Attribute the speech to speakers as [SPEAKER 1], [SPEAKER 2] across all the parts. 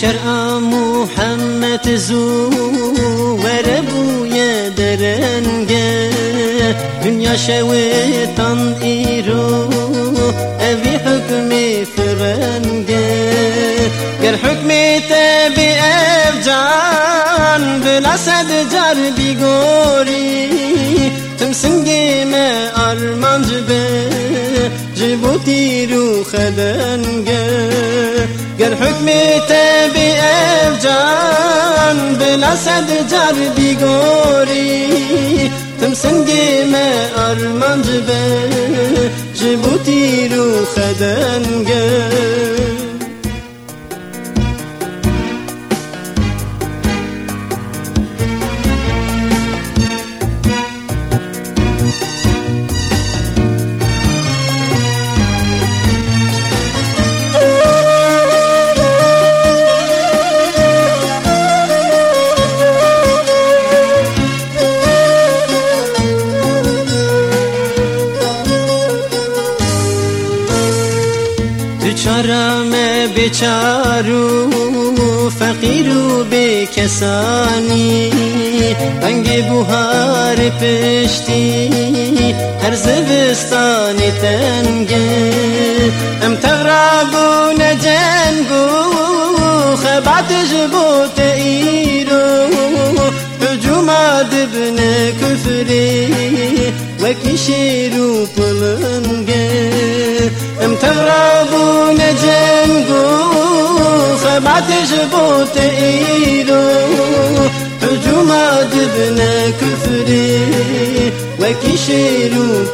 [SPEAKER 1] شرع محمد زو وربو یا درنگه. دنیا شویتان ایرو اوی حکم فرنگه. گر حکم تبی افجان بلا صد جار بیگوری. تم سنگی ما armancı be Cibuti ruh گر حکم تبی افجان بلا صد جار بیگوری تم سنگی ما ارمانج به جبوتی رو خدنگه چارم بیچارو فقیرو به کسانی رنگ بوهار پشتی هر زوستانی تنگه ام تغرابو نجنگو خبات جبوت ایرو هجوم دبن کفری وکی شیرو پلنگه ام تغرابو جنگو خبعتش بوت ايدو هجوم دبن كفري وكي شيرو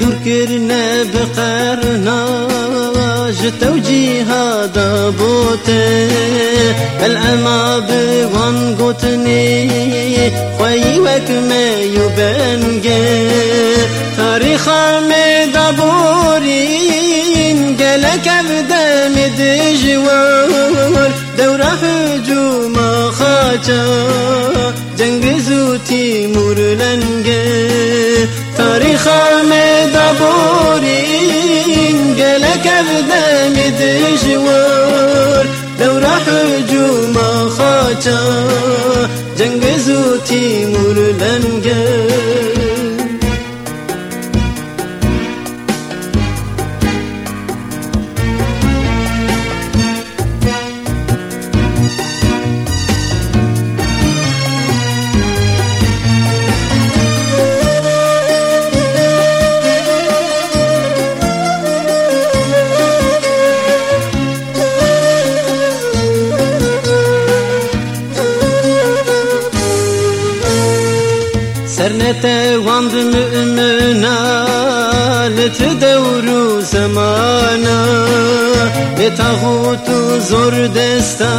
[SPEAKER 1] كلنجر كرنا بقرنا جتوجيها دابوته الأما بوان قوتني خوي وكما يبنجي تاريخ مدابورين قالك أبدا مدجوار دورة هجوم خاجا جنگ زوتي مرلنجي تاريخ مدبورين قالك ابدا مدجوار سرنت واند مؤمنا لتدور زمانا. لتغوت زور دستا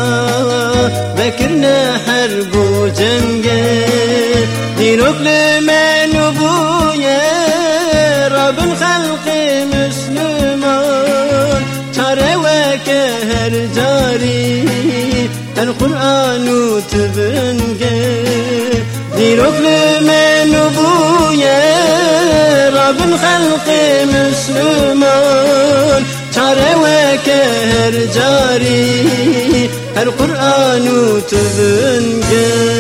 [SPEAKER 1] بكرنا حرب وجنگ دينك لمن بويا رب الخلق مسلمان. ترى وكهر جاري القرآن تبنجي ديرك من بويا رب الخلق مسلمان. ترى وكهر جاري القرآن تبنجي